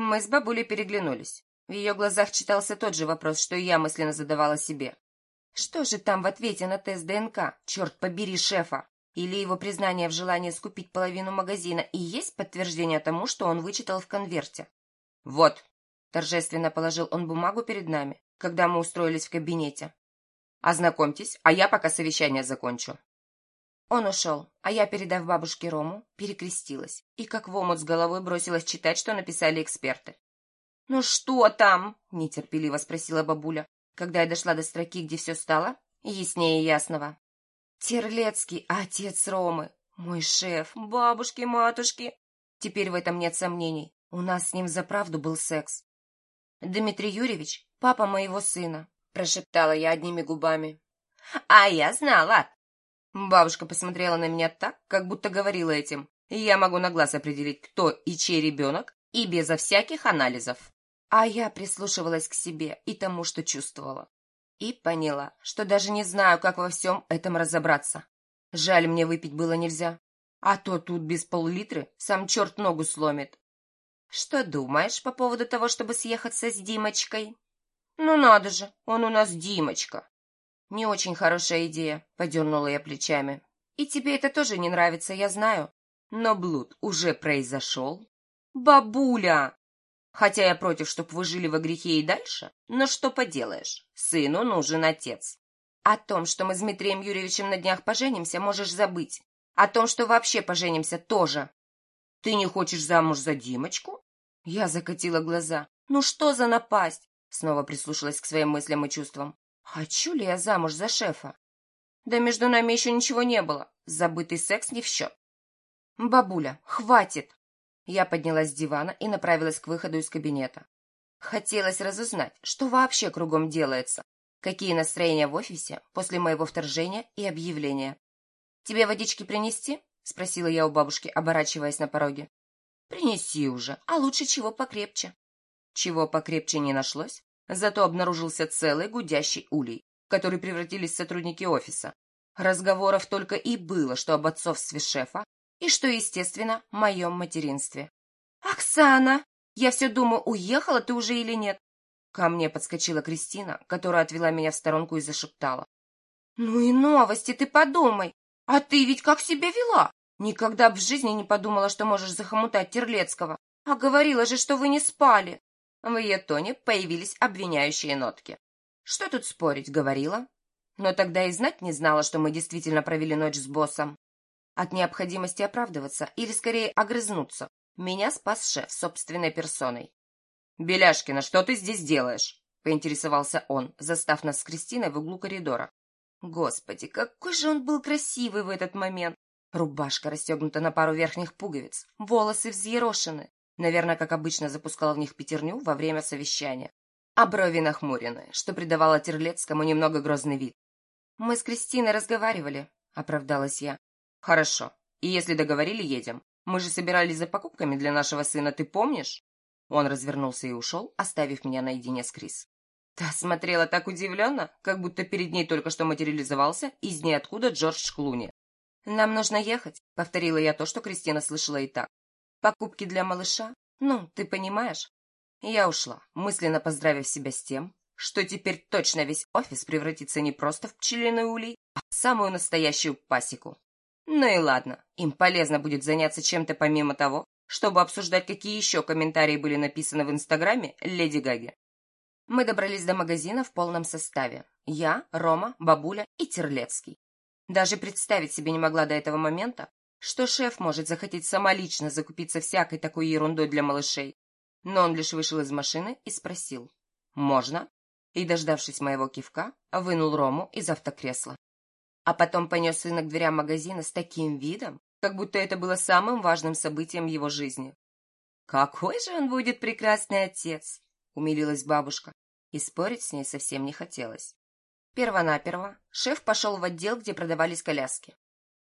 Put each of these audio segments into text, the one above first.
Мы с бабулей переглянулись. В ее глазах читался тот же вопрос, что и я мысленно задавала себе. Что же там в ответе на тест ДНК? Черт побери шефа! Или его признание в желании скупить половину магазина и есть подтверждение тому, что он вычитал в конверте? «Вот», — торжественно положил он бумагу перед нами, когда мы устроились в кабинете. «Ознакомьтесь, а я пока совещание закончу». Он ушел, а я, передав бабушке Рому, перекрестилась и как в омут с головой бросилась читать, что написали эксперты. «Ну что там?» — нетерпеливо спросила бабуля, когда я дошла до строки, где все стало яснее ясного. «Терлецкий, отец Ромы, мой шеф, бабушки-матушки!» Теперь в этом нет сомнений. У нас с ним за правду был секс. «Дмитрий Юрьевич, папа моего сына», — прошептала я одними губами. «А я знала!» Бабушка посмотрела на меня так, как будто говорила этим. Я могу на глаз определить, кто и чей ребенок, и безо всяких анализов. А я прислушивалась к себе и тому, что чувствовала. И поняла, что даже не знаю, как во всем этом разобраться. Жаль, мне выпить было нельзя. А то тут без пол-литры сам черт ногу сломит. Что думаешь по поводу того, чтобы съехаться с Димочкой? Ну надо же, он у нас Димочка. Не очень хорошая идея, подернула я плечами. И тебе это тоже не нравится, я знаю. Но блуд уже произошел. Бабуля! Хотя я против, чтобы вы жили во грехе и дальше, но что поделаешь, сыну нужен отец. О том, что мы с Дмитрием Юрьевичем на днях поженимся, можешь забыть. О том, что вообще поженимся, тоже. Ты не хочешь замуж за Димочку? Я закатила глаза. Ну что за напасть? Снова прислушалась к своим мыслям и чувствам. Хочу ли я замуж за шефа? Да между нами еще ничего не было. Забытый секс не в счет. Бабуля, хватит! Я поднялась с дивана и направилась к выходу из кабинета. Хотелось разузнать, что вообще кругом делается, какие настроения в офисе после моего вторжения и объявления. «Тебе водички принести?» — спросила я у бабушки, оборачиваясь на пороге. «Принеси уже, а лучше чего покрепче». Чего покрепче не нашлось, Зато обнаружился целый гудящий улей, в который превратились сотрудники офиса. Разговоров только и было, что об отцовстве шефа и, что, естественно, моем материнстве. «Оксана! Я все думаю, уехала ты уже или нет?» Ко мне подскочила Кристина, которая отвела меня в сторонку и зашептала. «Ну и новости, ты подумай! А ты ведь как себя вела? Никогда в жизни не подумала, что можешь захомутать Терлецкого. А говорила же, что вы не спали!» В ее тоне появились обвиняющие нотки. «Что тут спорить?» — говорила. Но тогда и знать не знала, что мы действительно провели ночь с боссом. От необходимости оправдываться или, скорее, огрызнуться, меня спас шеф собственной персоной. «Беляшкина, что ты здесь делаешь?» — поинтересовался он, застав нас с Кристиной в углу коридора. Господи, какой же он был красивый в этот момент! Рубашка расстегнута на пару верхних пуговиц, волосы взъерошены, Наверное, как обычно, запускала в них пятерню во время совещания. А брови нахмурены, что придавало Терлецкому немного грозный вид. «Мы с Кристиной разговаривали», — оправдалась я. «Хорошо. И если договорили, едем. Мы же собирались за покупками для нашего сына, ты помнишь?» Он развернулся и ушел, оставив меня наедине с Крис. Та смотрела так удивленно, как будто перед ней только что материализовался из ниоткуда Джордж Клуни. «Нам нужно ехать», — повторила я то, что Кристина слышала и так. Покупки для малыша? Ну, ты понимаешь? Я ушла, мысленно поздравив себя с тем, что теперь точно весь офис превратится не просто в пчелиный улей, а в самую настоящую пасеку. Ну и ладно, им полезно будет заняться чем-то помимо того, чтобы обсуждать, какие еще комментарии были написаны в Инстаграме Леди Гаги. Мы добрались до магазина в полном составе. Я, Рома, бабуля и Терлецкий. Даже представить себе не могла до этого момента, что шеф может захотеть самолично закупиться всякой такой ерундой для малышей. Но он лишь вышел из машины и спросил «Можно?» и, дождавшись моего кивка, вынул Рому из автокресла. А потом понес сына к дверям магазина с таким видом, как будто это было самым важным событием его жизни. «Какой же он будет прекрасный отец!» — умилилась бабушка, и спорить с ней совсем не хотелось. Первонаперво шеф пошел в отдел, где продавались коляски.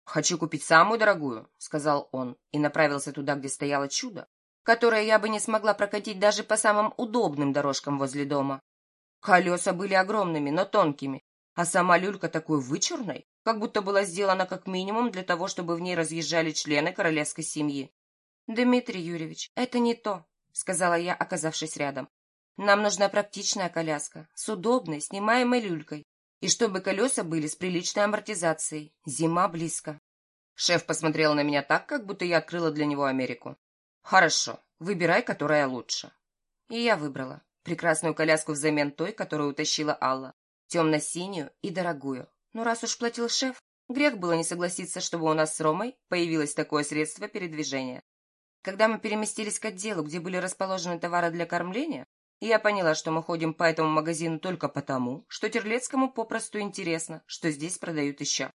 «Хочу купить самую дорогую», — сказал он, и направился туда, где стояло чудо, которое я бы не смогла прокатить даже по самым удобным дорожкам возле дома. Колеса были огромными, но тонкими, а сама люлька такой вычурной, как будто была сделана как минимум для того, чтобы в ней разъезжали члены королевской семьи. «Дмитрий Юрьевич, это не то», сказала я, оказавшись рядом. «Нам нужна практичная коляска, с удобной, снимаемой люлькой, и чтобы колеса были с приличной амортизацией. Зима близко». Шеф посмотрел на меня так, как будто я открыла для него Америку. «Хорошо, выбирай, которая лучше». И я выбрала прекрасную коляску взамен той, которую утащила Алла, темно-синюю и дорогую. Но раз уж платил шеф, грех было не согласиться, чтобы у нас с Ромой появилось такое средство передвижения. Когда мы переместились к отделу, где были расположены товары для кормления, я поняла, что мы ходим по этому магазину только потому, что Терлецкому попросту интересно, что здесь продают еще.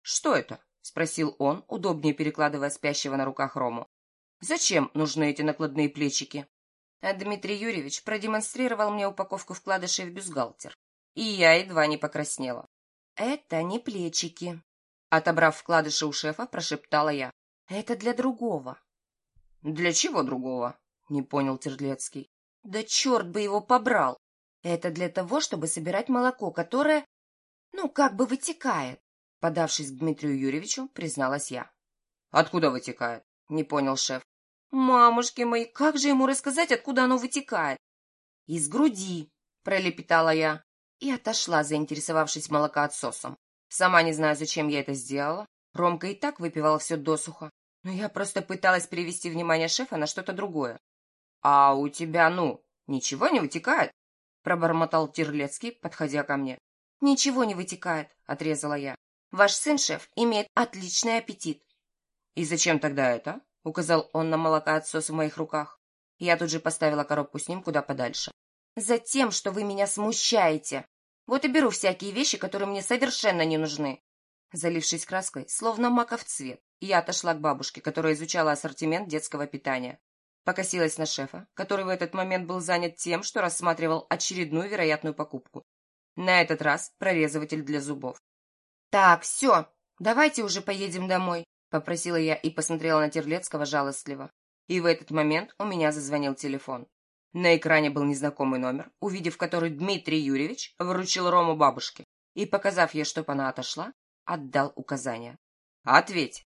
«Что это?» — спросил он, удобнее перекладывая спящего на руках Рому. «Зачем нужны эти накладные плечики?» А Дмитрий Юрьевич продемонстрировал мне упаковку вкладышей в бюстгальтер, и я едва не покраснела. «Это не плечики», — отобрав вкладыши у шефа, прошептала я. «Это для другого». «Для чего другого?» — не понял Терлецкий. «Да черт бы его побрал! Это для того, чтобы собирать молоко, которое, ну, как бы вытекает», — подавшись к Дмитрию Юрьевичу, призналась я. «Откуда вытекает?» — не понял шеф. «Мамушки мои, как же ему рассказать, откуда оно вытекает?» «Из груди», — пролепетала я и отошла, заинтересовавшись молокоотсосом. Сама не знаю, зачем я это сделала. Ромка и так выпивал все досуха, но я просто пыталась перевести внимание шефа на что-то другое. «А у тебя, ну, ничего не вытекает?» — пробормотал Терлецкий, подходя ко мне. «Ничего не вытекает», — отрезала я. «Ваш сын, шеф, имеет отличный аппетит». «И зачем тогда это?» — указал он на молокоотсос в моих руках. Я тут же поставила коробку с ним куда подальше. «Затем, что вы меня смущаете. Вот и беру всякие вещи, которые мне совершенно не нужны». Залившись краской, словно маков цвет, я отошла к бабушке, которая изучала ассортимент детского питания. Покосилась на шефа, который в этот момент был занят тем, что рассматривал очередную вероятную покупку. На этот раз прорезыватель для зубов. «Так, все, давайте уже поедем домой», — попросила я и посмотрела на Терлецкого жалостливо. И в этот момент у меня зазвонил телефон. На экране был незнакомый номер, увидев который Дмитрий Юрьевич вручил Рому бабушке и, показав ей, чтоб она отошла, отдал указание. «Ответь!»